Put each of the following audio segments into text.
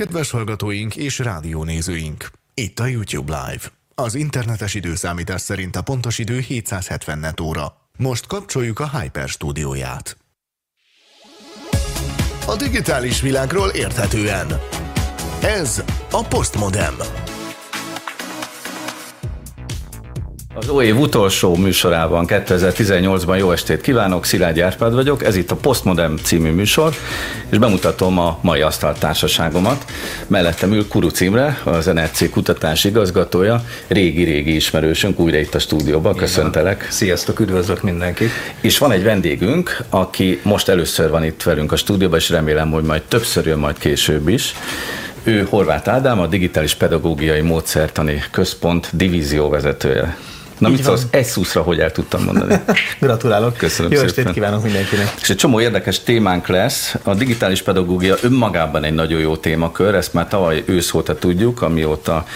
Kedves hallgatóink és rádiónézőink! Itt a YouTube Live. Az internetes időszámítás szerint a pontos idő 770 net óra. Most kapcsoljuk a Hyper stúdióját. A digitális világról érthetően. Ez a Postmodem. Az új év utolsó műsorában 2018-ban jó estét kívánok, Szilágyi Árpád vagyok, ez itt a Postmodern című műsor, és bemutatom a mai asztaltársaságomat. Mellettem ül Kuruc Imre, az NRC kutatás igazgatója, régi-régi ismerősünk, újra itt a stúdióban, köszöntelek. Sziasztok, üdvözlök mindenkit. És van egy vendégünk, aki most először van itt velünk a stúdióban, és remélem, hogy majd többször jön majd később is. Ő Horváth Ádám, a Digitális Pedagógiai Módszertani Központ divízió Na mit szólsz, egy szuszra, hogy el tudtam mondani. Gratulálok. Köszönöm Jó estét kívánok mindenkinek. És egy csomó érdekes témánk lesz. A digitális pedagógia önmagában egy nagyon jó témakör, ezt már tavaly ősz óta tudjuk, amióta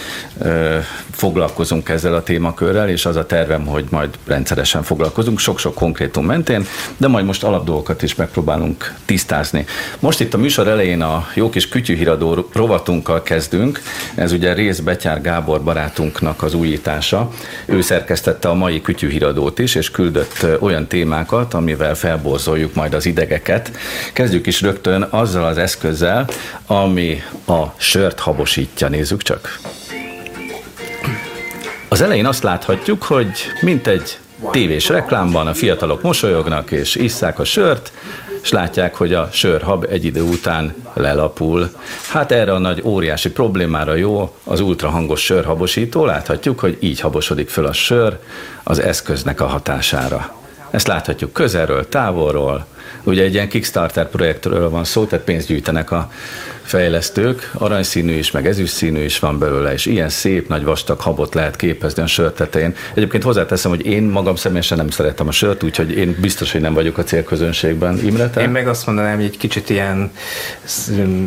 ö, foglalkozunk ezzel a témakörrel, és az a tervem, hogy majd rendszeresen foglalkozunk, sok-sok konkrétum mentén, de majd most alapdolgokat is megpróbálunk tisztázni. Most itt a műsor elején a jó kis kütyűhíradó rovatunkkal kezdünk. Ez ugye Rész Betyár Gábor barátunknak az újítása. Ő szerkesztette a mai kütyűhíradót is, és küldött olyan témákat, amivel felborzoljuk majd az idegeket. Kezdjük is rögtön azzal az eszközzel, ami a sört habosítja. Nézzük csak. Az elején azt láthatjuk, hogy mint egy tévés reklámban a fiatalok mosolyognak és isszák a sört, és látják, hogy a sörhab egy idő után lelapul. Hát erre a nagy óriási problémára jó az ultrahangos sörhabosító, láthatjuk, hogy így habosodik föl a sör az eszköznek a hatására. Ezt láthatjuk közelről, távolról, Ugye egy ilyen Kickstarter projektről van szó, tehát pénzt gyűjtenek a fejlesztők, aranyszínű is, meg ezüstszínű is van belőle, és ilyen szép, nagy vastag habot lehet képezni a sör tetején. Egyébként hozzáteszem, hogy én magam személyesen nem szeretem a sört, úgyhogy én biztos, hogy nem vagyok a célközönségben. Imre, te? Én meg azt mondanám, hogy egy kicsit ilyen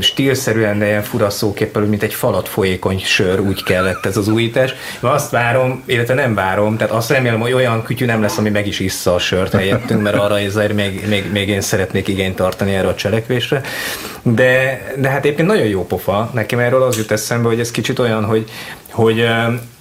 stílszerűen, de ilyen fura szóképpel, mint egy falat folyékony sör, úgy kellett ez az újítás. Azt várom, illetve nem várom, tehát azt remélem, hogy olyan kütyű nem lesz, ami meg is issza a sört helyettünk, mert arra ezért még, még, még én szeretnék igényt tartani erre a cselekvésre. De, de hát egyébként nagyon jó pofa. Nekem erről az jut eszembe, hogy ez kicsit olyan, hogy, hogy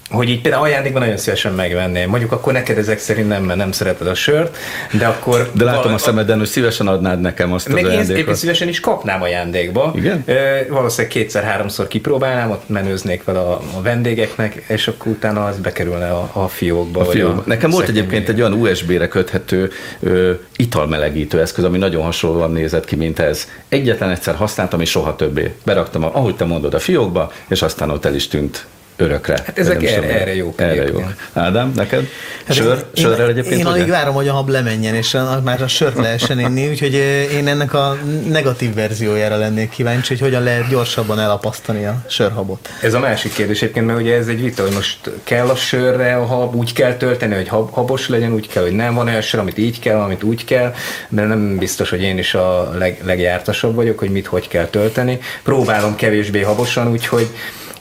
hogy így például ajándékban nagyon szívesen megvenném. Mondjuk akkor neked ezek szerint nem, mert nem szereted a sört, de akkor... De látom val- a szemeden, hogy szívesen adnád nekem azt meg az ajándékot. szívesen is kapnám ajándékba. Igen? E, valószínűleg kétszer-háromszor kipróbálnám, ott menőznék vele a, a vendégeknek, és akkor utána az bekerülne a, a fiókba. A fiókba. A Nekem volt egyébként egy olyan USB-re köthető ö, italmelegítő eszköz, ami nagyon hasonlóan nézett ki, mint ez. Egyetlen egyszer használtam, és soha többé. Beraktam, a, ahogy te mondod, a fiókba, és aztán ott el is tűnt örökre. Hát ezek erre, erre jók. Erre jók. Ádám, neked? Hát Sör, én, sörrel egyébként? Én alig várom, hogy a hab lemenjen, és a, már a sört lehessen inni, úgyhogy én ennek a negatív verziójára lennék kíváncsi, hogy hogyan lehet gyorsabban elapasztani a sörhabot. Ez a másik kérdés egyébként, mert ugye ez egy vita, hogy most kell a sörre a hab, úgy kell tölteni, hogy hab, habos legyen, úgy kell, hogy nem van olyan sör, amit így kell, amit úgy kell, mert nem biztos, hogy én is a leg, legjártasabb vagyok, hogy mit hogy kell tölteni. Próbálom kevésbé habosan, úgyhogy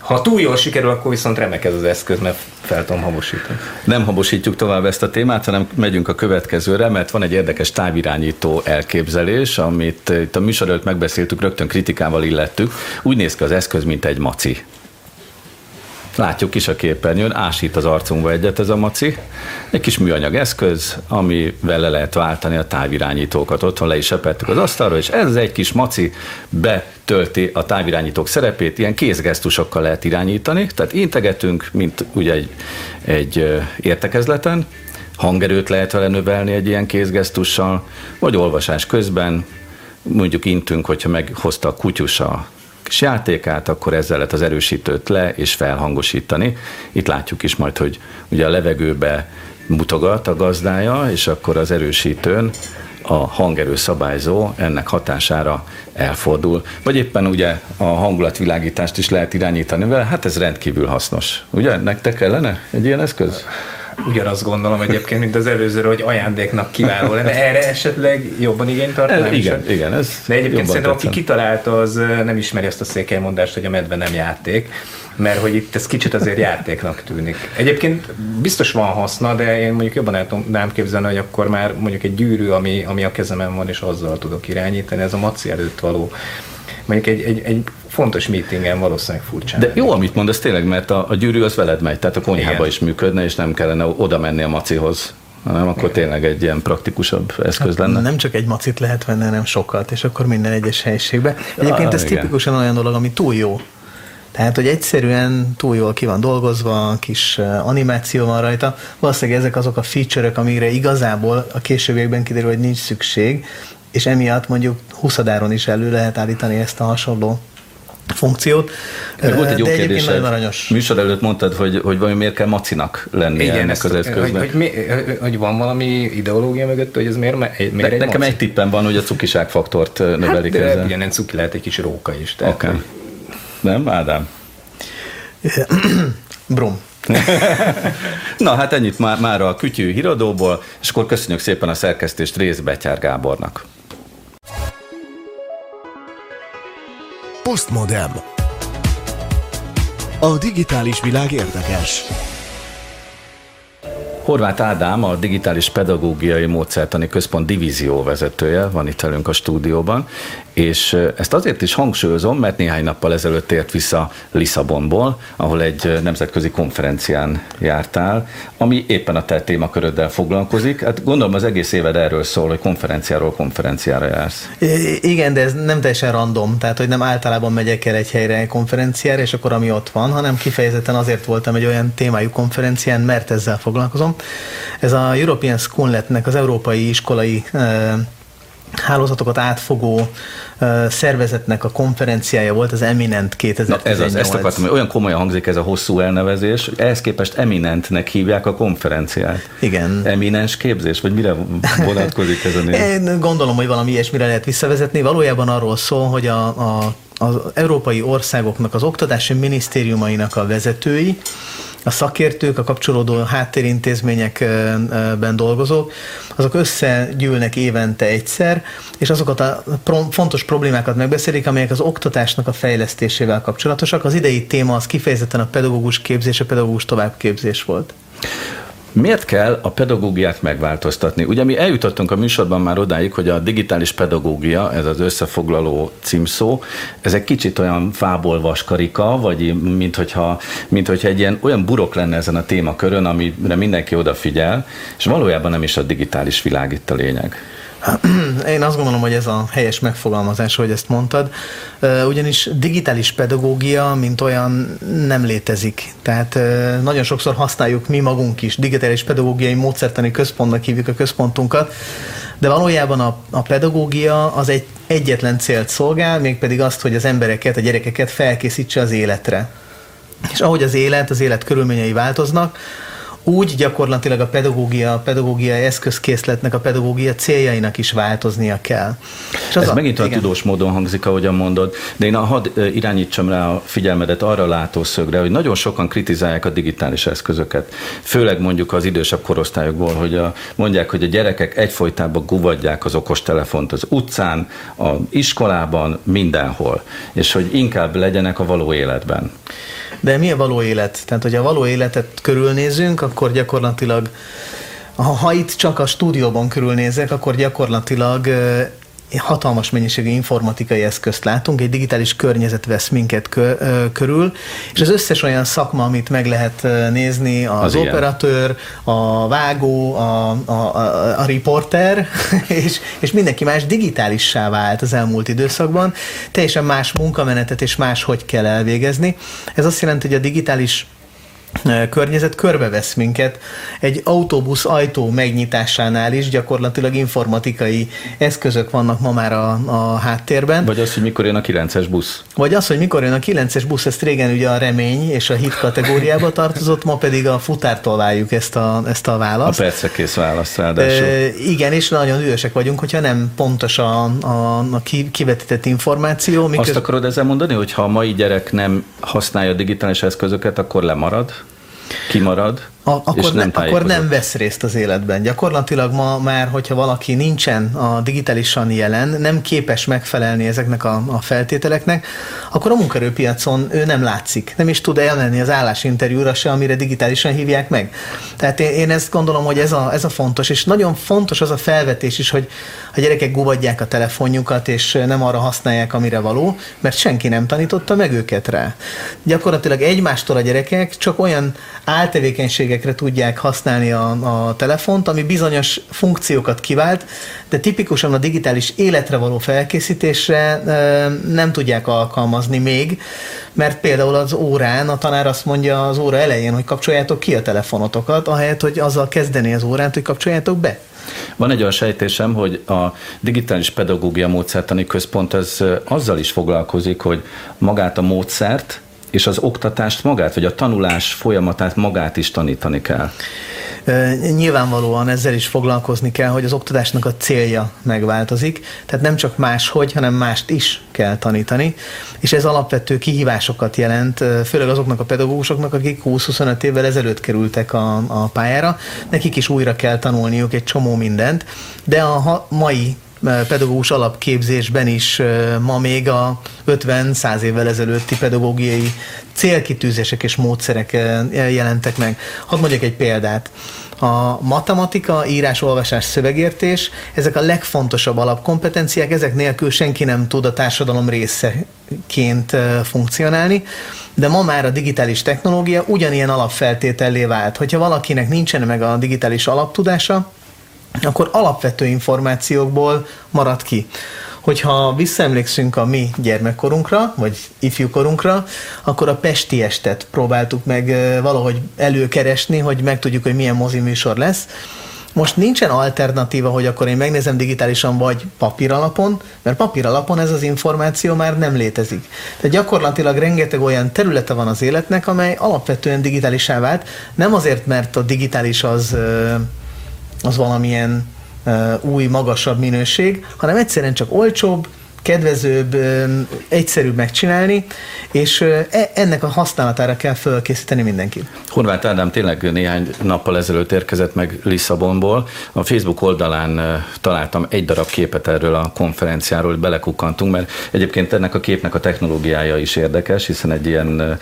ha túl jól sikerül, akkor viszont remek ez az eszköz, mert fel tudom habosítani. Nem habosítjuk tovább ezt a témát, hanem megyünk a következőre, mert van egy érdekes távirányító elképzelés, amit itt a műsor előtt megbeszéltük, rögtön kritikával illettük. Úgy néz ki az eszköz, mint egy maci. Látjuk is a képernyőn, ásít az arcunkba egyet ez a maci. Egy kis műanyag eszköz, amivel le lehet váltani a távirányítókat. Otthon le is sepettük az asztalra, és ez egy kis maci betölti a távirányítók szerepét, ilyen kézgesztusokkal lehet irányítani, tehát integetünk, mint ugye egy, egy értekezleten, hangerőt lehet vele növelni egy ilyen kézgesztussal, vagy olvasás közben, mondjuk intünk, hogyha meghozta a kutyus a kis játékát, akkor ezzel lehet az erősítőt le és felhangosítani. Itt látjuk is majd, hogy ugye a levegőbe mutogat a gazdája, és akkor az erősítőn a hangerő szabályzó ennek hatására elfordul. Vagy éppen ugye a hangulatvilágítást is lehet irányítani vele, hát ez rendkívül hasznos. Ugye, nektek kellene egy ilyen eszköz? Ugyanazt gondolom egyébként, mint az előzőre, hogy ajándéknak kiváló lenne. Erre esetleg jobban igényt tartanám? Igen, igen. Ez De egyébként szerintem, aki kitalálta, az nem ismeri azt a székely mondást, hogy a medve nem játék, mert hogy itt ez kicsit azért játéknak tűnik. Egyébként biztos van haszna, de én mondjuk jobban el tudnám képzelni, hogy akkor már mondjuk egy gyűrű, ami, ami a kezemen van, és azzal tudok irányítani, ez a maci előtt való mondjuk egy, egy, egy fontos meetingen valószínűleg furcsa. De jó, amit mondasz tényleg, mert a, a gyűrű az veled megy, tehát a konyhába Igen. is működne, és nem kellene oda menni a macihoz hanem akkor Igen. tényleg egy ilyen praktikusabb eszköz lenne. Nem csak egy macit lehet venni, hanem sokat, és akkor minden egyes helyiségbe. Egyébként ah, ez igen. tipikusan olyan dolog, ami túl jó. Tehát, hogy egyszerűen túl jól ki van dolgozva, kis animáció van rajta. Valószínűleg ezek azok a feature-ök, amire igazából a későbbiekben kiderül, hogy nincs szükség, és emiatt mondjuk 20 is elő lehet állítani ezt a hasonló funkciót. Meg volt egy jó kérdés. Műsor előtt mondtad, hogy, hogy vajon miért kell macinak lenni Igen, ennek az eszköznek. Hogy, hogy, mi, hogy, van valami ideológia mögött, hogy ez miért, miért ne, egy Nekem maci? egy tippem van, hogy a cukiság faktort növelik hát, ezzel. Igen, cuki lehet egy kis róka is. Oké. Okay. Nem, Ádám? Brum. Na hát ennyit már, már a kütyű híradóból, és akkor köszönjük szépen a szerkesztést Rész Betyár Gábornak. Postmodem. A digitális világ érdekes. Horváth Ádám, a Digitális Pedagógiai Módszertani Központ divízió vezetője van itt velünk a stúdióban, és ezt azért is hangsúlyozom, mert néhány nappal ezelőtt tért vissza Lisszabonból, ahol egy nemzetközi konferencián jártál, ami éppen a te témaköröddel foglalkozik. Hát gondolom az egész éved erről szól, hogy konferenciáról konferenciára jársz. Igen, de ez nem teljesen random, tehát hogy nem általában megyek el egy helyre konferenciára, és akkor ami ott van, hanem kifejezetten azért voltam egy olyan témájú konferencián, mert ezzel foglalkozom. Ez a European Schoolnet-nek az európai iskolai hálózatokat átfogó uh, szervezetnek a konferenciája volt, az Eminent 2018. Na ez az, ezt akartam, hogy olyan komolyan hangzik ez a hosszú elnevezés, ehhez képest Eminentnek hívják a konferenciát. Igen. Eminens képzés, vagy mire vonatkozik ez a név? Én gondolom, hogy valami ilyesmire lehet visszavezetni. Valójában arról szól, hogy a, a, az európai országoknak az oktatási minisztériumainak a vezetői, a szakértők, a kapcsolódó háttérintézményekben dolgozók, azok összegyűlnek évente egyszer, és azokat a fontos problémákat megbeszélik, amelyek az oktatásnak a fejlesztésével kapcsolatosak. Az idei téma az kifejezetten a pedagógus képzés, a pedagógus továbbképzés volt. Miért kell a pedagógiát megváltoztatni? Ugye mi eljutottunk a műsorban már odáig, hogy a digitális pedagógia, ez az összefoglaló címszó, ez egy kicsit olyan fából vaskarika, vagy mint hogyha, mint hogyha egy ilyen olyan burok lenne ezen a témakörön, amire mindenki odafigyel, és valójában nem is a digitális világ itt a lényeg. Én azt gondolom, hogy ez a helyes megfogalmazás, hogy ezt mondtad, ugyanis digitális pedagógia, mint olyan nem létezik. Tehát nagyon sokszor használjuk mi magunk is, digitális pedagógiai módszertani központnak hívjuk a központunkat, de valójában a, a pedagógia az egy egyetlen célt szolgál, mégpedig azt, hogy az embereket, a gyerekeket felkészítse az életre. És ahogy az élet, az élet körülményei változnak, úgy gyakorlatilag a pedagógia, a pedagógia eszközkészletnek, a pedagógia céljainak is változnia kell. És az Ez a, megint olyan tudós módon hangzik, ahogyan mondod, de én a hadd irányítsam rá a figyelmedet arra a látószögre, hogy nagyon sokan kritizálják a digitális eszközöket. Főleg mondjuk az idősebb korosztályokból, hogy a, mondják, hogy a gyerekek egyfolytában guvadják az okostelefont az utcán, a iskolában, mindenhol, és hogy inkább legyenek a való életben. De mi a való élet? Tehát, hogy a való életet körülnézünk, akkor gyakorlatilag ha itt csak a stúdióban körülnézek, akkor gyakorlatilag hatalmas mennyiségű informatikai eszközt látunk, egy digitális környezet vesz minket kö, ö, körül, és az összes olyan szakma, amit meg lehet nézni, az, az operatőr, ilyen. a vágó, a, a, a, a riporter, és, és mindenki más digitálissá vált az elmúlt időszakban, teljesen más munkamenetet és más hogy kell elvégezni. Ez azt jelenti, hogy a digitális környezet körbevesz minket. Egy autóbusz ajtó megnyitásánál is gyakorlatilag informatikai eszközök vannak ma már a, a háttérben. Vagy az, hogy mikor jön a 9-es busz. Vagy az, hogy mikor jön a 9-es busz, ezt régen ugye a remény és a hit kategóriába tartozott, ma pedig a futártól várjuk ezt a, ezt a választ. A percre kész választ ráadásul. E, igen, és nagyon ügyesek vagyunk, hogyha nem pontos a, a, a kivetített információ. Miköz... Azt akarod ezzel mondani, hogy ha a mai gyerek nem használja digitális eszközöket, akkor lemarad? Kimarad? A, akkor, nem, ne, akkor nem vesz részt az életben. Gyakorlatilag ma már, hogyha valaki nincsen a digitálisan jelen, nem képes megfelelni ezeknek a, a feltételeknek, akkor a munkerőpiacon ő nem látszik. Nem is tud elmenni az állásinterjúra se, amire digitálisan hívják meg. Tehát én, én ezt gondolom, hogy ez a, ez a fontos, és nagyon fontos az a felvetés is, hogy a gyerekek gubadják a telefonjukat, és nem arra használják, amire való, mert senki nem tanította meg őket rá. Gyakorlatilag egymástól a gyerekek csak olyan áltevékenységekre tudják használni a, a telefont, ami bizonyos funkciókat kivált, de tipikusan a digitális életre való felkészítésre nem tudják alkalmazni még, mert például az órán a tanár azt mondja az óra elején, hogy kapcsoljátok ki a telefonotokat, ahelyett, hogy azzal kezdeni az órát, hogy kapcsoljátok be. Van egy olyan sejtésem, hogy a digitális pedagógia módszertani központ ez azzal is foglalkozik, hogy magát a módszert és az oktatást magát, vagy a tanulás folyamatát magát is tanítani kell. Nyilvánvalóan ezzel is foglalkozni kell, hogy az oktatásnak a célja megváltozik, tehát nem csak máshogy, hanem mást is kell tanítani, és ez alapvető kihívásokat jelent, főleg azoknak a pedagógusoknak, akik 20-25 évvel ezelőtt kerültek a, a pályára, nekik is újra kell tanulniuk egy csomó mindent, de a mai pedagógus alapképzésben is ma még a 50-100 évvel ezelőtti pedagógiai célkitűzések és módszerek jelentek meg. Hadd mondjak egy példát. A matematika, írás, olvasás, szövegértés, ezek a legfontosabb alapkompetenciák, ezek nélkül senki nem tud a társadalom részeként funkcionálni, de ma már a digitális technológia ugyanilyen alapfeltétellé vált. Hogyha valakinek nincsen meg a digitális alaptudása, akkor alapvető információkból marad ki. Hogyha visszaemlékszünk a mi gyermekkorunkra, vagy ifjúkorunkra, akkor a Pesti estet próbáltuk meg valahogy előkeresni, hogy megtudjuk, hogy milyen mozi műsor lesz. Most nincsen alternatíva, hogy akkor én megnézem digitálisan vagy papíralapon, mert papíralapon ez az információ már nem létezik. Tehát gyakorlatilag rengeteg olyan területe van az életnek, amely alapvetően digitálisá vált, nem azért, mert a digitális az az valamilyen új, magasabb minőség, hanem egyszerűen csak olcsóbb, kedvezőbb, egyszerűbb megcsinálni, és e, ennek a használatára kell fölkészíteni mindenkit. Horváth Ádám tényleg néhány nappal ezelőtt érkezett meg Lisszabonból. A Facebook oldalán találtam egy darab képet erről a konferenciáról, belekukkantunk, mert egyébként ennek a képnek a technológiája is érdekes, hiszen egy ilyen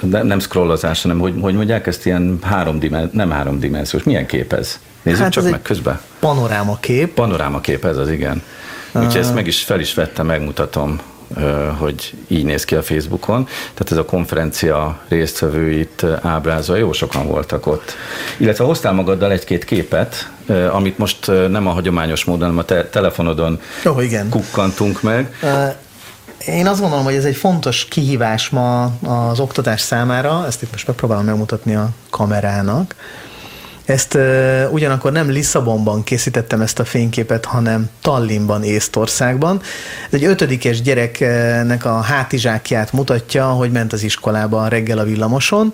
nem scrollozás, hanem hogy, hogy mondják ezt ilyen háromdimenziós, nem háromdimenziós, milyen kép ez? Nézzük hát csak meg közben. Panoráma kép. Panoráma kép, ez az igen. Úgyhogy ezt meg is fel is vettem, megmutatom hogy így néz ki a Facebookon. Tehát ez a konferencia résztvevőit ábrázolja, jó sokan voltak ott. Illetve hoztál magaddal egy-két képet, amit most nem a hagyományos módon, hanem a te- telefonodon oh, igen. kukkantunk meg. Én azt gondolom, hogy ez egy fontos kihívás ma az oktatás számára, ezt itt most megpróbálom megmutatni a kamerának, ezt uh, ugyanakkor nem Lisszabonban készítettem ezt a fényképet, hanem Tallinnban, Észtországban. Ez egy ötödikes gyereknek a hátizsákját mutatja, hogy ment az iskolába reggel a villamoson,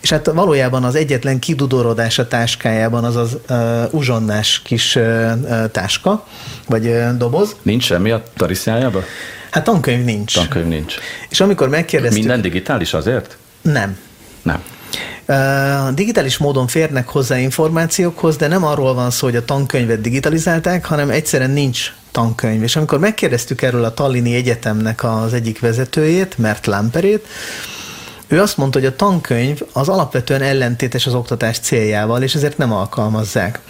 és hát valójában az egyetlen kidudorodás a táskájában az az uh, uzsonnás kis uh, táska, vagy uh, doboz. Nincs semmi a tarisznyájában? Hát tankönyv nincs. Tankönyv nincs. És amikor megkérdeztük... Minden digitális azért? Nem. Nem. Digitális módon férnek hozzá információkhoz, de nem arról van szó, hogy a tankönyvet digitalizálták, hanem egyszerűen nincs tankönyv. És amikor megkérdeztük erről a Tallini Egyetemnek az egyik vezetőjét, Mert Lamperét, ő azt mondta, hogy a tankönyv az alapvetően ellentétes az oktatás céljával, és ezért nem alkalmazzák.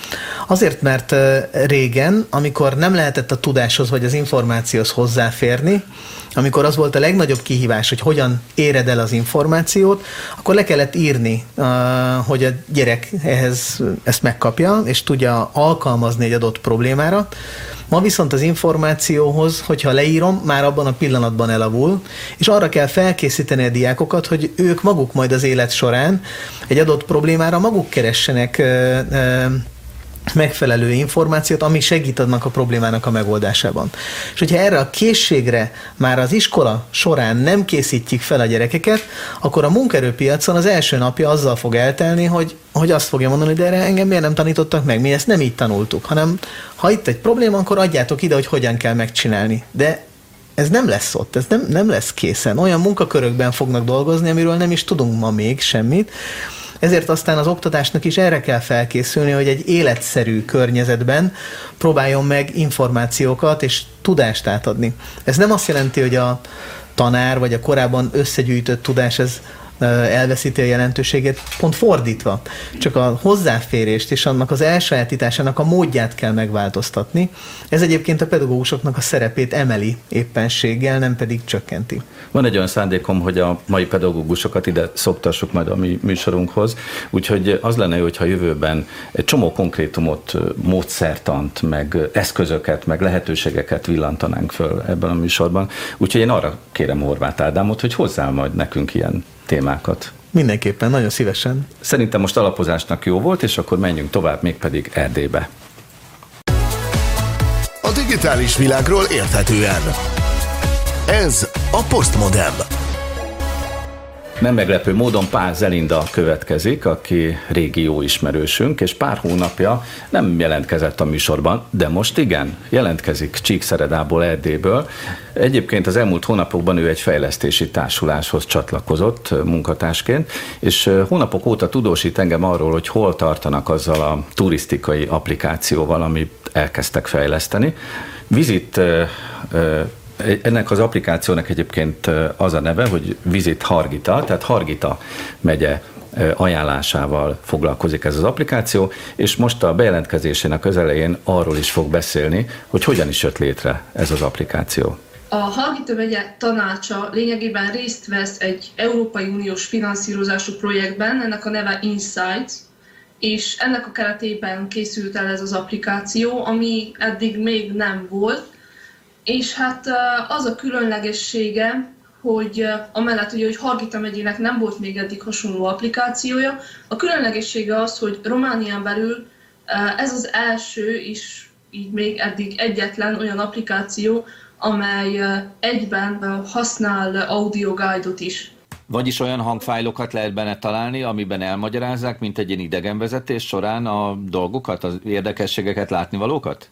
Azért, mert régen, amikor nem lehetett a tudáshoz vagy az információhoz hozzáférni, amikor az volt a legnagyobb kihívás, hogy hogyan éred el az információt, akkor le kellett írni, hogy a gyerek ehhez ezt megkapja, és tudja alkalmazni egy adott problémára. Ma viszont az információhoz, hogyha leírom, már abban a pillanatban elavul, és arra kell felkészíteni a diákokat, hogy ők maguk majd az élet során egy adott problémára maguk keressenek megfelelő információt, ami segít adnak a problémának a megoldásában. És hogyha erre a készségre már az iskola során nem készítjük fel a gyerekeket, akkor a munkerőpiacon az első napja azzal fog eltelni, hogy, hogy azt fogja mondani, de erre engem miért nem tanítottak meg, mi ezt nem így tanultuk, hanem ha itt egy probléma, akkor adjátok ide, hogy hogyan kell megcsinálni. De ez nem lesz ott, ez nem, nem lesz készen. Olyan munkakörökben fognak dolgozni, amiről nem is tudunk ma még semmit, Ezért aztán az oktatásnak is erre kell felkészülni, hogy egy életszerű környezetben próbáljon meg információkat és tudást átadni. Ez nem azt jelenti, hogy a tanár vagy a korábban összegyűjtött tudás ez elveszíti a jelentőségét, pont fordítva. Csak a hozzáférést és annak az elsajátításának a módját kell megváltoztatni. Ez egyébként a pedagógusoknak a szerepét emeli éppenséggel, nem pedig csökkenti. Van egy olyan szándékom, hogy a mai pedagógusokat ide szoktassuk majd a mi műsorunkhoz, úgyhogy az lenne hogyha jövőben egy csomó konkrétumot, módszertant, meg eszközöket, meg lehetőségeket villantanánk föl ebben a műsorban. Úgyhogy én arra kérem Horváth Ádámot, hogy hozzá majd nekünk ilyen témákat. Mindenképpen, nagyon szívesen. Szerintem most alapozásnak jó volt, és akkor menjünk tovább, mégpedig Erdélybe. A digitális világról érthetően. Ez a Postmodem. Nem meglepő módon Pál Zelinda következik, aki régi jó ismerősünk, és pár hónapja nem jelentkezett a műsorban, de most igen, jelentkezik Csíkszeredából, Erdélyből. Egyébként az elmúlt hónapokban ő egy fejlesztési társuláshoz csatlakozott munkatársként, és hónapok óta tudósít engem arról, hogy hol tartanak azzal a turisztikai applikációval, amit elkezdtek fejleszteni. Vizit ennek az applikációnak egyébként az a neve, hogy Visit Hargita, tehát Hargita megye ajánlásával foglalkozik ez az applikáció, és most a bejelentkezésének közelején arról is fog beszélni, hogy hogyan is jött létre ez az applikáció. A Hargita megye tanácsa lényegében részt vesz egy Európai Uniós finanszírozású projektben, ennek a neve Insights, és ennek a keretében készült el ez az applikáció, ami eddig még nem volt, és hát az a különlegessége, hogy amellett ugye, hogy Hargita megyének nem volt még eddig hasonló applikációja, a különlegessége az, hogy Románián belül ez az első és így még eddig egyetlen olyan applikáció, amely egyben használ audio guide-ot is. Vagyis olyan hangfájlokat lehet benne találni, amiben elmagyarázzák, mint egy ilyen idegenvezetés során a dolgokat, az érdekességeket, látnivalókat?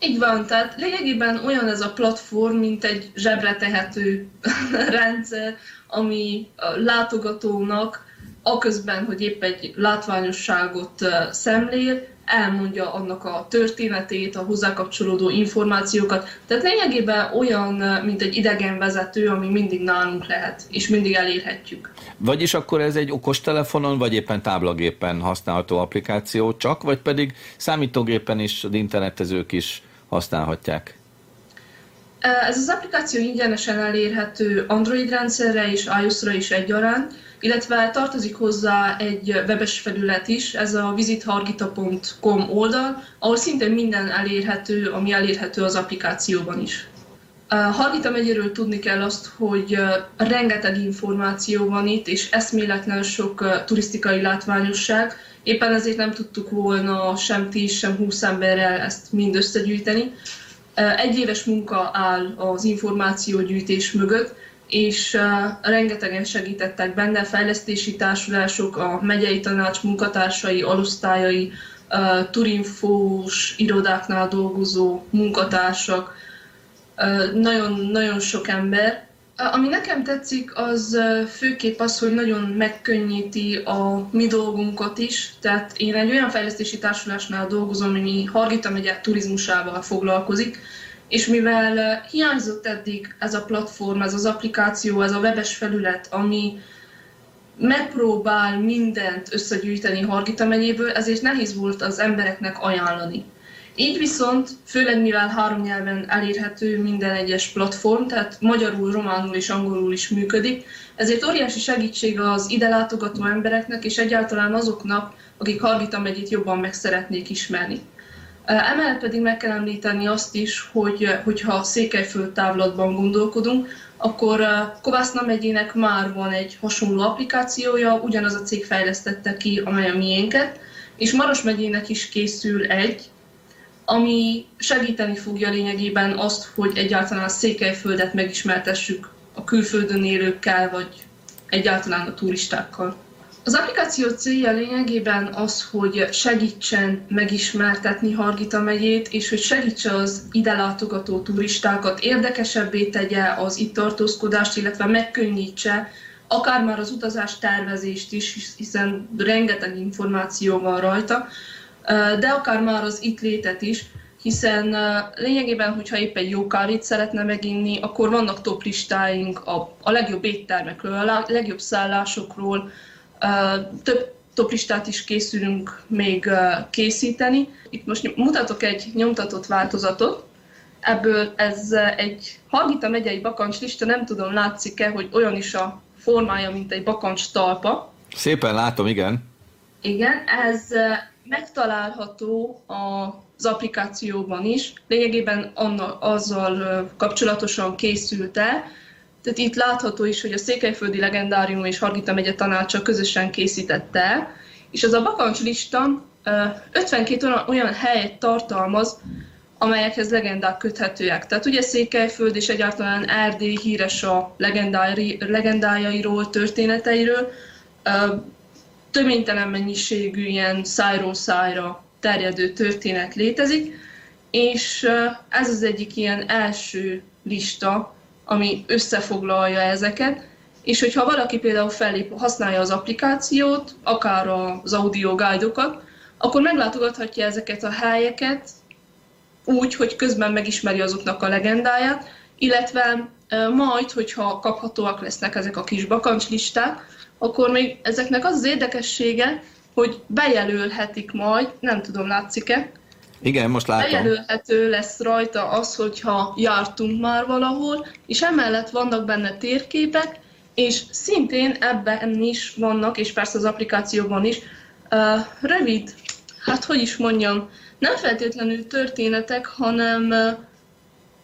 Így van, tehát lényegében olyan ez a platform, mint egy zsebre tehető rendszer, ami a látogatónak aközben, hogy épp egy látványosságot szemlél, elmondja annak a történetét, a hozzá kapcsolódó információkat. Tehát lényegében olyan, mint egy idegenvezető, ami mindig nálunk lehet, és mindig elérhetjük. Vagyis akkor ez egy okostelefonon, vagy éppen táblagépen használható applikáció csak, vagy pedig számítógépen is, az internetezők is használhatják? Ez az applikáció ingyenesen elérhető Android rendszerre és iOS-ra is egyaránt, illetve tartozik hozzá egy webes felület is, ez a visithargita.com oldal, ahol szinte minden elérhető, ami elérhető az applikációban is. Hargita megyéről tudni kell azt, hogy rengeteg információ van itt, és eszméletlen sok turisztikai látványosság. Éppen ezért nem tudtuk volna sem 10, sem 20 emberrel ezt mind összegyűjteni. Egy éves munka áll az információgyűjtés mögött, és rengetegen segítettek benne, fejlesztési társulások, a megyei tanács munkatársai, alusztályai, turinfós irodáknál dolgozó munkatársak, nagyon, nagyon sok ember. Ami nekem tetszik, az főképp az, hogy nagyon megkönnyíti a mi dolgunkat is. Tehát én egy olyan fejlesztési társulásnál dolgozom, ami Hargita megye turizmusával foglalkozik, és mivel hiányzott eddig ez a platform, ez az applikáció, ez a webes felület, ami megpróbál mindent összegyűjteni Hargita megyéből, ezért nehéz volt az embereknek ajánlani. Így viszont, főleg mivel három nyelven elérhető minden egyes platform, tehát magyarul, románul és angolul is működik, ezért óriási segítség az ide látogató embereknek és egyáltalán azoknak, akik Hargita megyét jobban meg szeretnék ismerni. Emellett pedig meg kell említeni azt is, hogy hogyha Székelyföld távlatban gondolkodunk, akkor Kovászna megyének már van egy hasonló applikációja, ugyanaz a cég fejlesztette ki, amely a miénket, és Maros megyének is készül egy, ami segíteni fogja lényegében azt, hogy egyáltalán a Székelyföldet megismertessük a külföldön élőkkel, vagy egyáltalán a turistákkal. Az applikáció célja lényegében az, hogy segítsen megismertetni Hargita megyét, és hogy segítse az ide látogató turistákat, érdekesebbé tegye az itt tartózkodást, illetve megkönnyítse akár már az utazás tervezést is, hiszen rengeteg információ van rajta, de akár már az itt létet is, hiszen lényegében, hogyha épp egy jó kávét szeretne meginni, akkor vannak top listáink a, a legjobb éttermekről, a legjobb szállásokról, több toplistát is készülünk még készíteni. Itt most mutatok egy nyomtatott változatot, ebből ez egy Hargita megyei bakancslista, nem tudom, látszik-e, hogy olyan is a formája, mint egy bakancs talpa. Szépen látom, igen. Igen, ez megtalálható az applikációban is. Lényegében azzal kapcsolatosan készült el, tehát itt látható is, hogy a Székelyföldi Legendárium és Hargita megye tanácsa közösen készítette és az a bakancs lista 52 olyan, olyan helyet tartalmaz, amelyekhez legendák köthetőek. Tehát ugye Székelyföld és egyáltalán Erdély híres a legendájairól, történeteiről. Töménytelen mennyiségű ilyen szájról szájra terjedő történet létezik, és ez az egyik ilyen első lista, ami összefoglalja ezeket, és hogyha valaki például fellép, használja az applikációt, akár az audio guide-okat, akkor meglátogathatja ezeket a helyeket úgy, hogy közben megismeri azoknak a legendáját, illetve majd, hogyha kaphatóak lesznek ezek a kis bakancslisták, akkor még ezeknek az az érdekessége, hogy bejelölhetik majd, nem tudom, látszik-e, igen, most látom. Bejelölhető lesz rajta az, hogyha jártunk már valahol, és emellett vannak benne térképek, és szintén ebben is vannak, és persze az applikációban is, rövid, hát hogy is mondjam, nem feltétlenül történetek, hanem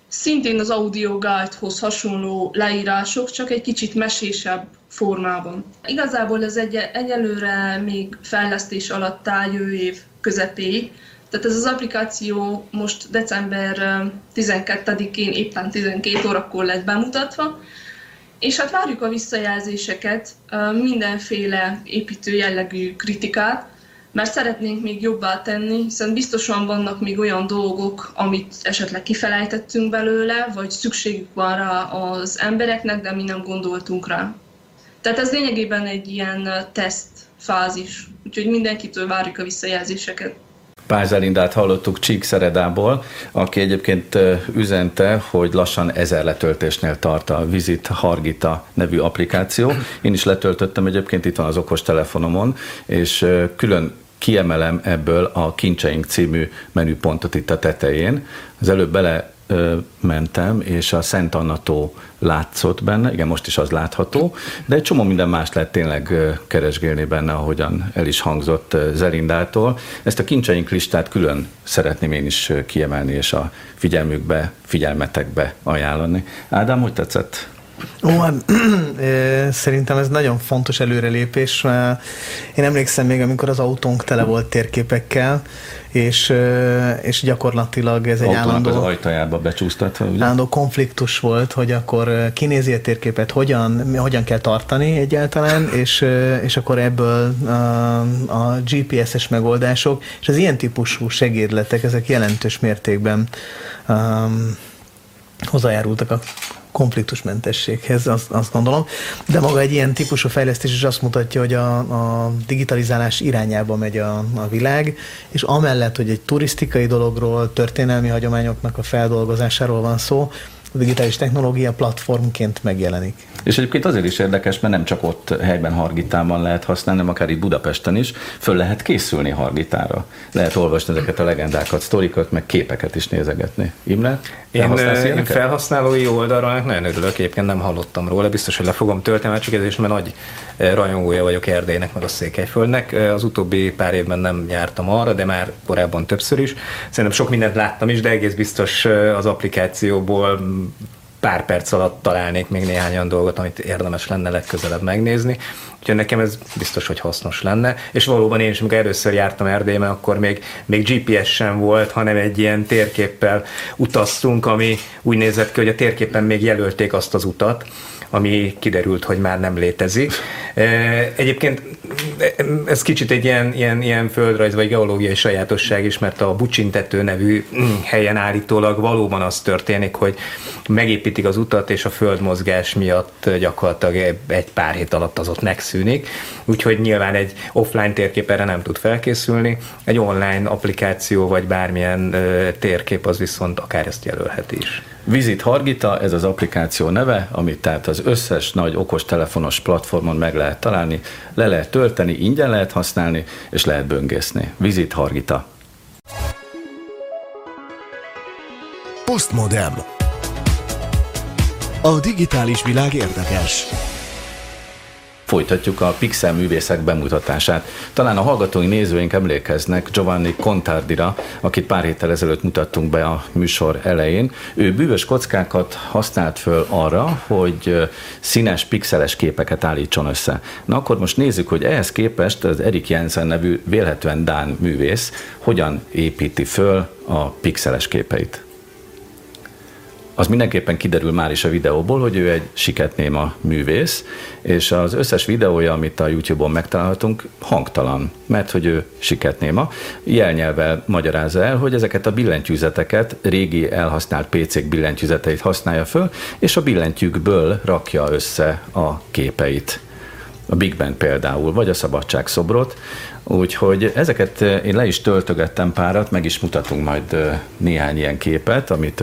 szintén az audio guide-hoz hasonló leírások, csak egy kicsit mesésebb formában. Igazából ez egy, egyelőre még fejlesztés alatt áll jövő év közepéig, tehát ez az applikáció most december 12-én éppen 12 órakor lett bemutatva, és hát várjuk a visszajelzéseket, mindenféle építő jellegű kritikát, mert szeretnénk még jobbá tenni, hiszen biztosan vannak még olyan dolgok, amit esetleg kifelejtettünk belőle, vagy szükségük van rá az embereknek, de mi nem gondoltunk rá. Tehát ez lényegében egy ilyen teszt fázis, úgyhogy mindenkitől várjuk a visszajelzéseket. Pázselindát hallottuk Csíkszeredából, aki egyébként üzente, hogy lassan ezer letöltésnél tart a Visit Hargita nevű applikáció. Én is letöltöttem egyébként, itt van az okos telefonomon, és külön kiemelem ebből a Kincseink című menüpontot itt a tetején. Az előbb bele mentem, és a Szent Annató látszott benne, igen, most is az látható, de egy csomó minden más lehet tényleg keresgélni benne, ahogyan el is hangzott Zelindától. Ezt a kincseink listát külön szeretném én is kiemelni, és a figyelmükbe, figyelmetekbe ajánlani. Ádám, hogy tetszett? Ó, hát, szerintem ez nagyon fontos előrelépés. Én emlékszem még, amikor az autónk tele volt térképekkel, és, és gyakorlatilag ez egy állandó... az ajtajába becsúsztatva, ugye? Állandó konfliktus volt, hogy akkor kinézi a térképet, hogyan, hogyan kell tartani egyáltalán, és, és akkor ebből a, a GPS-es megoldások, és az ilyen típusú segédletek, ezek jelentős mértékben um, hozzájárultak a konfliktusmentességhez, azt, azt gondolom. De maga egy ilyen típusú fejlesztés is azt mutatja, hogy a, a digitalizálás irányába megy a, a világ, és amellett, hogy egy turisztikai dologról, történelmi hagyományoknak a feldolgozásáról van szó, a digitális technológia platformként megjelenik. És egyébként azért is érdekes, mert nem csak ott helyben Hargitában lehet használni, hanem akár itt Budapesten is föl lehet készülni Hargitára. Lehet olvasni ezeket a legendákat, sztorikat, meg képeket is nézegetni. Imre? Én, én felhasználói oldalra nagyon örülök, egyébként nem hallottam róla, biztos, hogy le fogom tölteni, mert csak ezért, mert nagy rajongója vagyok Erdélynek, meg a Székelyföldnek. Az utóbbi pár évben nem jártam arra, de már korábban többször is. Szerintem sok mindent láttam is, de egész biztos az applikációból pár perc alatt találnék még néhány olyan dolgot, amit érdemes lenne legközelebb megnézni. Úgyhogy nekem ez biztos, hogy hasznos lenne. És valóban én is, amikor először jártam Erdélyben, akkor még, még GPS sem volt, hanem egy ilyen térképpel utaztunk, ami úgy nézett ki, hogy a térképen még jelölték azt az utat, ami kiderült, hogy már nem létezik. Egyébként ez kicsit egy ilyen, ilyen, ilyen földrajz vagy geológiai sajátosság is, mert a Bucsintető nevű helyen állítólag valóban az történik, hogy megépítik az utat, és a földmozgás miatt gyakorlatilag egy pár hét alatt az ott megszűnik. Úgyhogy nyilván egy offline térkép erre nem tud felkészülni, egy online applikáció vagy bármilyen térkép az viszont akár ezt jelölhet is. Visit Hargita, ez az applikáció neve, amit tehát az összes nagy okos telefonos platformon meg lehet találni, le lehet tölteni, ingyen lehet használni, és lehet böngészni. Visit Hargita. Postmodem. A digitális világ érdekes. Folytatjuk a Pixel művészek bemutatását. Talán a hallgatói nézőink emlékeznek Giovanni Contardira, akit pár héttel ezelőtt mutattunk be a műsor elején. Ő bűvös kockákat használt föl arra, hogy színes, pixeles képeket állítson össze. Na akkor most nézzük, hogy ehhez képest az Erik Jensen nevű vélhetően Dán művész hogyan építi föl a pixeles képeit az mindenképpen kiderül már is a videóból, hogy ő egy siketnéma művész, és az összes videója, amit a YouTube-on megtalálhatunk, hangtalan, mert hogy ő siketnéma. Jelnyelvel magyarázza el, hogy ezeket a billentyűzeteket, régi elhasznált PC-k billentyűzeteit használja föl, és a billentyűkből rakja össze a képeit a Big Ben például, vagy a Szabadság szobrot, Úgyhogy ezeket eh, én le is töltögettem párat, meg is mutatunk majd eh, néhány ilyen képet, amit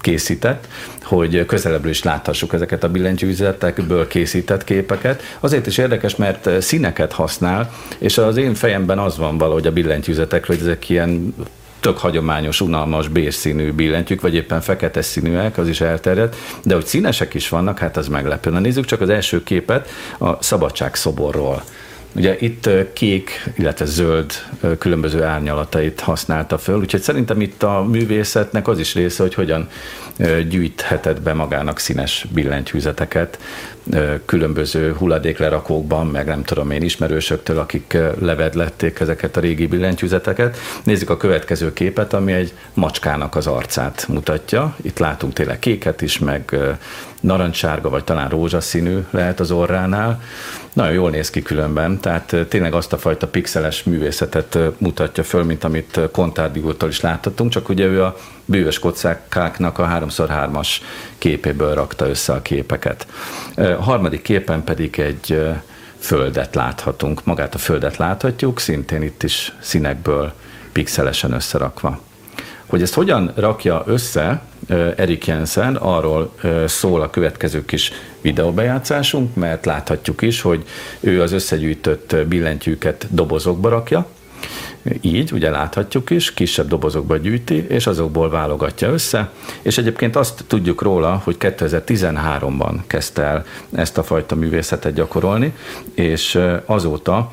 készített, hogy közelebbről is láthassuk ezeket a billentyűzetekből készített képeket. Azért is érdekes, mert eh, színeket használ, és az én fejemben az van valahogy a billentyűzetekről, hogy ezek ilyen tök hagyományos, unalmas színű billentyűk, vagy éppen fekete színűek, az is elterjedt, de hogy színesek is vannak, hát az meglepő. Na nézzük csak az első képet a szabadság szoborról. Ugye itt kék, illetve zöld különböző árnyalatait használta föl, úgyhogy szerintem itt a művészetnek az is része, hogy hogyan gyűjthetett be magának színes billentyűzeteket különböző hulladéklerakókban, meg nem tudom én ismerősöktől, akik levedlették ezeket a régi billentyűzeteket. Nézzük a következő képet, ami egy macskának az arcát mutatja. Itt látunk tényleg kéket is, meg narancssárga, vagy talán rózsaszínű lehet az orránál. Nagyon jól néz ki különben, tehát tényleg azt a fajta pixeles művészetet mutatja föl, mint amit Kontárdi is láthatunk, csak ugye ő a bűvös kockáknak a 3x3-as képéből rakta össze a képeket. A harmadik képen pedig egy földet láthatunk. Magát a földet láthatjuk, szintén itt is színekből pixelesen összerakva. Hogy ezt hogyan rakja össze Erik Jensen, arról szól a következő kis videóbejátszásunk, mert láthatjuk is, hogy ő az összegyűjtött billentyűket dobozokba rakja, így, ugye láthatjuk is, kisebb dobozokba gyűjti, és azokból válogatja össze, és egyébként azt tudjuk róla, hogy 2013-ban kezdte el ezt a fajta művészetet gyakorolni, és azóta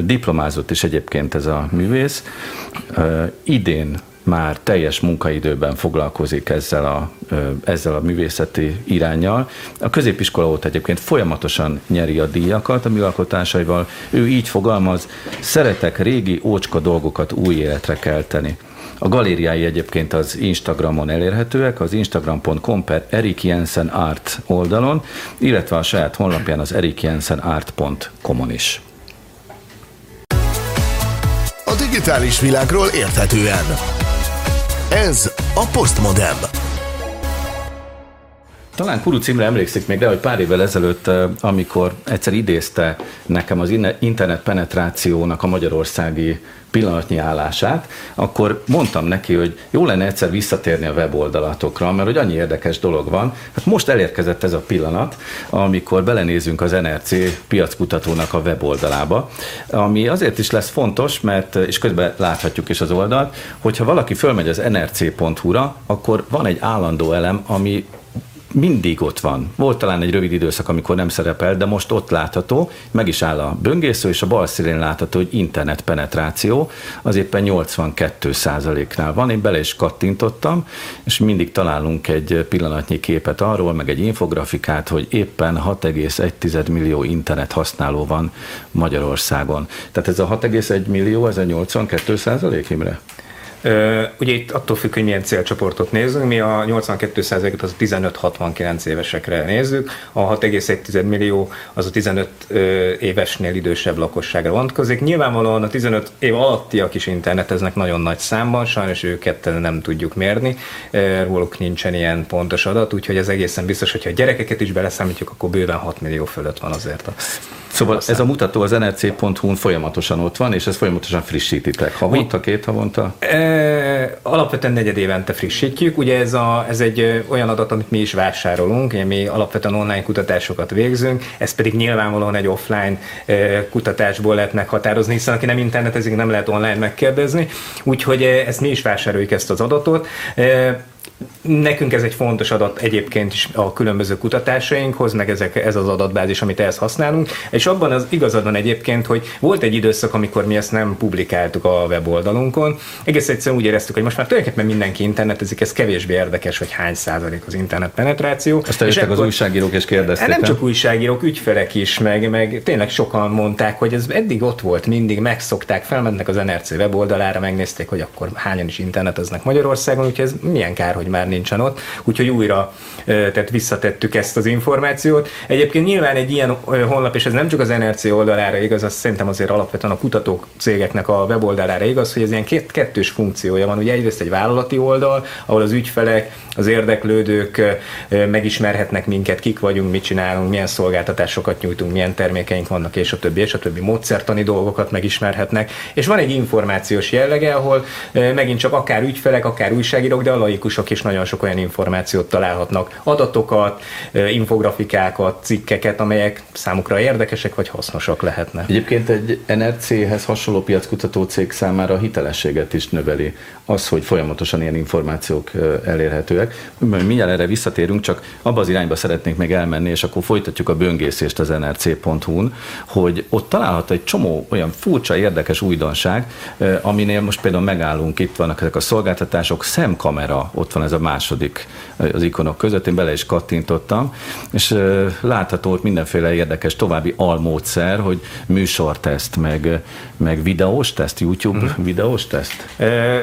diplomázott is egyébként ez a művész. Idén már teljes munkaidőben foglalkozik ezzel a, ezzel a művészeti irányjal. A középiskola óta egyébként folyamatosan nyeri a díjakat a műalkotásaival. Ő így fogalmaz, szeretek régi ócska dolgokat új életre kelteni. A galériái egyébként az Instagramon elérhetőek, az instagram.com per Erik Jensen Art oldalon, illetve a saját honlapján az erikjensenart.com-on is. A digitális világról érthetően. Ez a Postmodem. Talán Kuru címre emlékszik még, de hogy pár évvel ezelőtt, amikor egyszer idézte nekem az internet penetrációnak a magyarországi pillanatnyi állását, akkor mondtam neki, hogy jó lenne egyszer visszatérni a weboldalatokra, mert hogy annyi érdekes dolog van. Hát most elérkezett ez a pillanat, amikor belenézünk az NRC piackutatónak a weboldalába, ami azért is lesz fontos, mert, és közben láthatjuk is az oldalt, hogyha valaki fölmegy az nrc.hu-ra, akkor van egy állandó elem, ami mindig ott van. Volt talán egy rövid időszak, amikor nem szerepel, de most ott látható, meg is áll a böngésző, és a bal szélén látható, hogy internet penetráció, az éppen 82 nál van. Én bele is kattintottam, és mindig találunk egy pillanatnyi képet arról, meg egy infografikát, hogy éppen 6,1 millió internet használó van Magyarországon. Tehát ez a 6,1 millió, ez a 82 százalék, Imre? Ugye itt attól függ, hogy milyen célcsoportot nézünk. Mi a 82%-et az 15-69 évesekre nézzük, a 6,1 millió az a 15 évesnél idősebb lakosságra vonatkozik. Nyilvánvalóan a 15 év alattiak is interneteznek nagyon nagy számban, sajnos őket nem tudjuk mérni, róluk nincsen ilyen pontos adat, úgyhogy ez egészen biztos, hogyha a gyerekeket is beleszámítjuk, akkor bőven 6 millió fölött van azért a Szóval ez a mutató az nrc.hu-n folyamatosan ott van, és ez folyamatosan frissítitek. Havonta, két havonta? E, alapvetően negyed évente frissítjük. Ugye ez, a, ez egy olyan adat, amit mi is vásárolunk, ugye mi alapvetően online kutatásokat végzünk, ez pedig nyilvánvalóan egy offline kutatásból lehet meghatározni, hiszen aki nem internetezik, nem lehet online megkérdezni. Úgyhogy ezt mi is vásároljuk ezt az adatot. Nekünk ez egy fontos adat egyébként is a különböző kutatásainkhoz, meg ezek, ez az adatbázis, amit ehhez használunk, és abban az igazad van egyébként, hogy volt egy időszak, amikor mi ezt nem publikáltuk a weboldalunkon. Egész egyszerűen úgy éreztük, hogy most már tulajdonképpen mindenki internetezik, ez kevésbé érdekes, hogy hány százalék az internet penetráció. Azt és az újságírók és kérdezték. Nem csak újságírók, ügyfelek is, meg, meg tényleg sokan mondták, hogy ez eddig ott volt, mindig megszokták, felmentek az NRC weboldalára, megnézték, hogy akkor hányan is interneteznek Magyarországon, úgyhogy ez milyen kár, hogy már nincsen ott, úgyhogy újra tehát visszatettük ezt az információt. Egyébként nyilván egy ilyen honlap, és ez nem csak az NRC oldalára igaz, az szerintem azért alapvetően a kutatók cégeknek a weboldalára igaz, hogy ez ilyen két, kettős funkciója van. Ugye egyrészt egy vállalati oldal, ahol az ügyfelek, az érdeklődők megismerhetnek minket, kik vagyunk, mit csinálunk, milyen szolgáltatásokat nyújtunk, milyen termékeink vannak, és a többi, és a többi módszertani dolgokat megismerhetnek. És van egy információs jellege, ahol megint csak akár ügyfelek, akár újságírók, de a laikusok is nagyon sok olyan információt találhatnak, adatokat, infografikákat, cikkeket, amelyek számukra érdekesek vagy hasznosak lehetnek. Egyébként egy NRC-hez hasonló piackutató cég számára a hitelességet is növeli az, hogy folyamatosan ilyen információk elérhetőek. Mindjárt erre visszatérünk, csak abba az irányba szeretnénk meg elmenni, és akkor folytatjuk a böngészést az nrc.hu-n, hogy ott található egy csomó olyan furcsa, érdekes újdonság, aminél most például megállunk, itt vannak ezek a szolgáltatások, szemkamera, ott van ez a második az ikonok között, én bele is kattintottam, és látható ott mindenféle érdekes további almódszer, hogy műsorteszt, meg, meg videós teszt, YouTube uh-huh. videós teszt?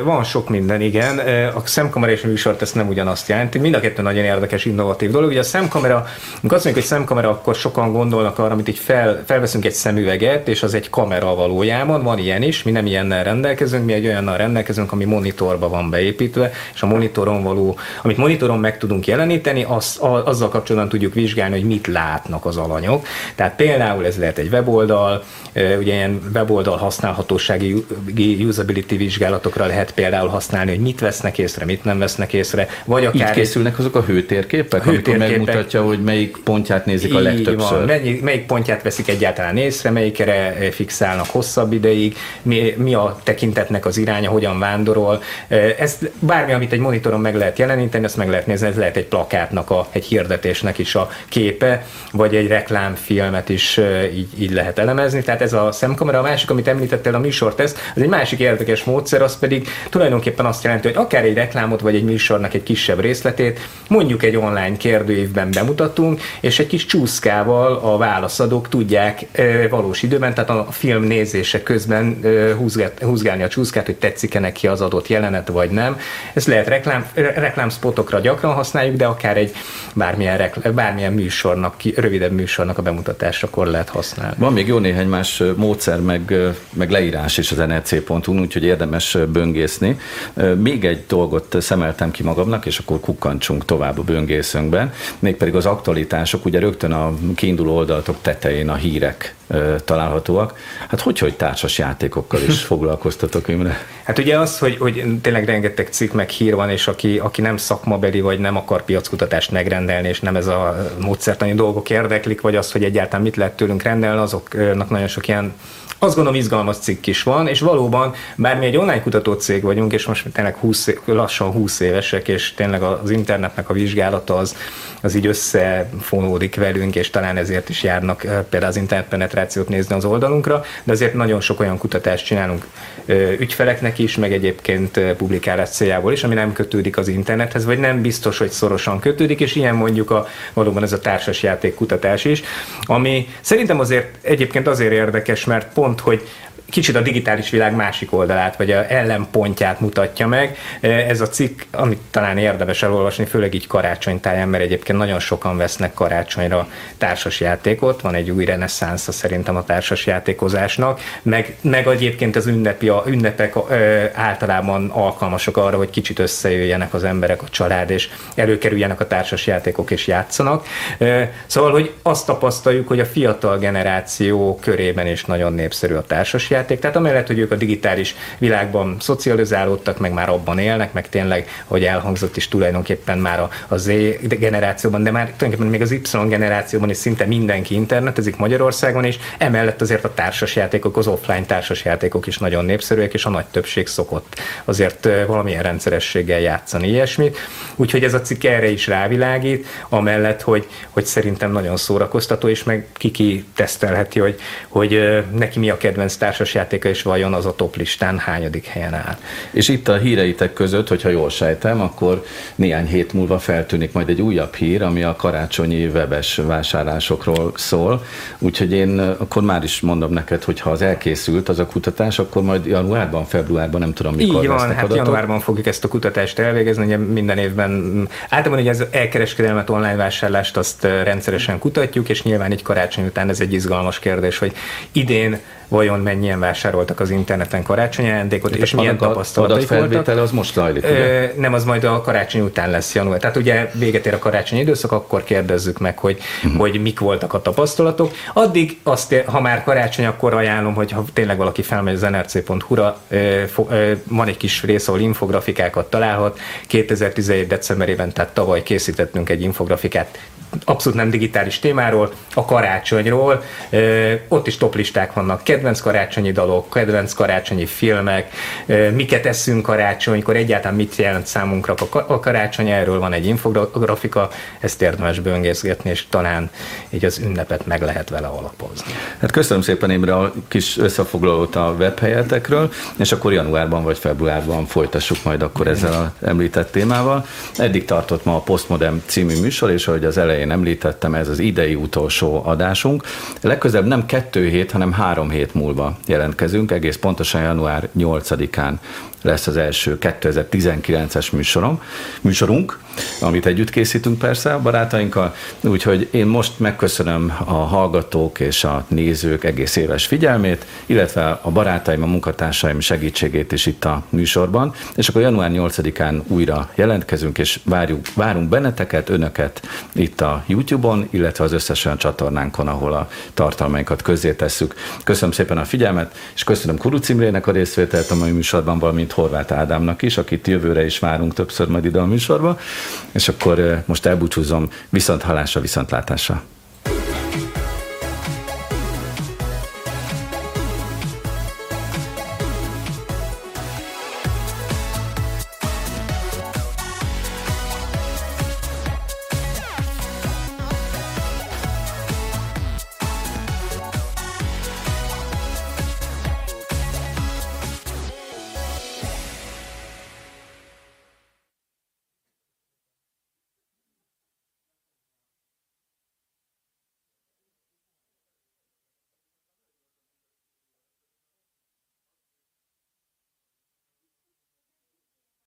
Van sok minden, igen. A szemkamera és a műsorteszt nem ugyanazt jelenti. Mind a kettő nagyon érdekes, innovatív dolog. Ugye a szemkamera, amikor azt mondjuk, hogy szemkamera, akkor sokan gondolnak arra, amit így fel, felveszünk egy szemüveget, és az egy kamera valójában, van ilyen is, mi nem ilyennel rendelkezünk, mi egy olyannal rendelkezünk, ami monitorba van beépítve, és a monitoron való, amit monitoron meg tudunk jeleníteni, az, a, azzal kapcsolatban tudjuk vizsgálni, hogy mit látnak az alanyok. Tehát például ez lehet egy weboldal, ugye ilyen weboldal használhatósági usability vizsgálatokra lehet például használni, hogy mit vesznek észre, mit nem vesznek észre, vagy akár... Így készülnek azok a hőtérképek, a hőtérképek amikor megmutatja, hogy melyik pontját nézik a legtöbbször. Van, melyik, melyik pontját veszik egyáltalán észre, melyikre fixálnak hosszabb ideig, mi, mi a tekintetnek az iránya, hogyan vándorol. Ez bármi, amit egy monitoron meg lehet jeleníteni, ezt meg lehet nézni, ez lehet egy plakátnak, a, egy hirdetésnek is a képe, vagy egy reklámfilmet is így, így lehet elemezni. Tehát ez a szemkamera, a másik, amit említettél, a műsorteszt, az egy másik érdekes módszer, az pedig tulajdonképpen azt jelenti, hogy akár egy reklámot, vagy egy műsornak egy kisebb részletét, mondjuk egy online kérdőívben bemutatunk, és egy kis csúszkával a válaszadók tudják valós időben, tehát a film nézése közben húzgálni a csúszkát, hogy tetszik-e neki az adott jelenet, vagy nem. Ez lehet reklám, reklámspotokra gyakran használjuk, de akár egy bármilyen, rekl- bármilyen műsornak, rövidebb műsornak a bemutatásakor lehet használni. Van még jó néhány más módszer, meg, meg leírás is az nrc.hu, úgyhogy érdemes böngészni. Még egy dolgot szemeltem ki magamnak, és akkor kukkantsunk tovább a böngészünkben, mégpedig az aktualitások, ugye rögtön a kiinduló oldalatok tetején a hírek találhatóak. Hát hogy, hogy társas játékokkal is foglalkoztatok, Imre? Hát ugye az, hogy, hogy tényleg rengeteg cikk meg hír van, és aki, aki nem szakmabeli, vagy nem akar piackutatást megrendelni, és nem ez a módszertani dolgok érdeklik, vagy az, hogy egyáltalán mit lehet tőlünk rendelni, azoknak nagyon sok ilyen azt gondolom izgalmas cikk is van, és valóban, bár mi egy online kutató cég vagyunk, és most tényleg 20, lassan 20 évesek, és tényleg az internetnek a vizsgálata az, az így összefonódik velünk, és talán ezért is járnak például az internetpenetrációt nézni az oldalunkra, de azért nagyon sok olyan kutatást csinálunk ügyfeleknek is, meg egyébként publikálás céljából is, ami nem kötődik az internethez, vagy nem biztos, hogy szorosan kötődik, és ilyen mondjuk a, valóban ez a társasjáték kutatás is, ami szerintem azért egyébként azért érdekes, mert pont, hogy kicsit a digitális világ másik oldalát, vagy a ellenpontját mutatja meg. Ez a cikk, amit talán érdemes elolvasni, főleg így karácsonytáján, mert egyébként nagyon sokan vesznek karácsonyra társasjátékot, van egy új reneszánsza szerintem a társasjátékozásnak, meg, meg egyébként az ünnepi, a ünnepek általában alkalmasok arra, hogy kicsit összejöjjenek az emberek, a család, és előkerüljenek a társasjátékok és játszanak. Szóval, hogy azt tapasztaljuk, hogy a fiatal generáció körében is nagyon népszerű a társasjáték, tehát amellett, hogy ők a digitális világban szocializálódtak, meg már abban élnek, meg tényleg, hogy elhangzott is tulajdonképpen már a, a Z generációban, de már tulajdonképpen még az Y generációban is szinte mindenki internetezik Magyarországon, és emellett azért a társasjátékok, az offline társasjátékok is nagyon népszerűek, és a nagy többség szokott azért valamilyen rendszerességgel játszani ilyesmit. Úgyhogy ez a cikk erre is rávilágít, amellett, hogy, hogy szerintem nagyon szórakoztató, és meg kiki tesztelheti, hogy, hogy neki mi a kedvenc társasjátéka, és vajon az a top listán hányadik helyen áll. És itt a híreitek között, hogyha jól sejtem, akkor néhány hét múlva feltűnik majd egy újabb hír, ami a karácsonyi webes vásárlásokról szól. Úgyhogy én akkor már is mondom neked, hogy ha az elkészült az a kutatás, akkor majd januárban, februárban, nem tudom mikor Így van, hát adatok. januárban fogjuk ezt a kutatást elvégezni, ugye minden évben általában ugye ez elkereskedelmet, online vásárlást azt rendszeresen kutatjuk, és nyilván egy karácsony után ez egy izgalmas kérdés, hogy idén vajon mennyien vásároltak az interneten karácsonyi ajándékot, és milyen tapasztalatok voltak. az most zajlik, ugye? Nem, az majd a karácsony után lesz január. Tehát ugye véget ér a karácsonyi időszak, akkor kérdezzük meg, hogy, uh-huh. hogy mik voltak a tapasztalatok. Addig azt, ha már karácsony, akkor ajánlom, hogy ha tényleg valaki felmegy az nrc.hu-ra, van egy kis rész, ahol infografikákat találhat. 2017. decemberében, tehát tavaly készítettünk egy infografikát abszolút nem digitális témáról, a karácsonyról. Ott is toplisták vannak, kedvenc karácsonyi dalok, kedvenc karácsonyi filmek, miket eszünk karácsonykor, egyáltalán mit jelent számunkra a karácsony, erről van egy infografika, ezt érdemes böngészgetni, és talán így az ünnepet meg lehet vele alapozni. Hát köszönöm szépen Imre a kis összefoglalót a webhelyetekről, és akkor januárban vagy februárban folytassuk majd akkor ezzel az említett témával. Eddig tartott ma a Postmodern című műsor, és ahogy az elején említettem, ez az idei utolsó adásunk. Legközelebb nem kettő hét, hanem három hét múlva jelentkezünk, egész pontosan január 8-án lesz az első 2019-es műsorom, műsorunk, amit együtt készítünk persze a barátainkkal, úgyhogy én most megköszönöm a hallgatók és a nézők egész éves figyelmét, illetve a barátaim, a munkatársaim segítségét is itt a műsorban, és akkor január 8-án újra jelentkezünk, és várjuk, várunk benneteket, önöket itt a YouTube-on, illetve az összes olyan csatornánkon, ahol a tartalmainkat közzétesszük. Köszönöm szépen a figyelmet, és köszönöm Kuruc Imrének a részvételt a mai műsorban, valamint Horváth Ádámnak is, akit jövőre is várunk többször majd ide a műsorba, és akkor most elbúcsúzom viszont halásra, viszontlátásra.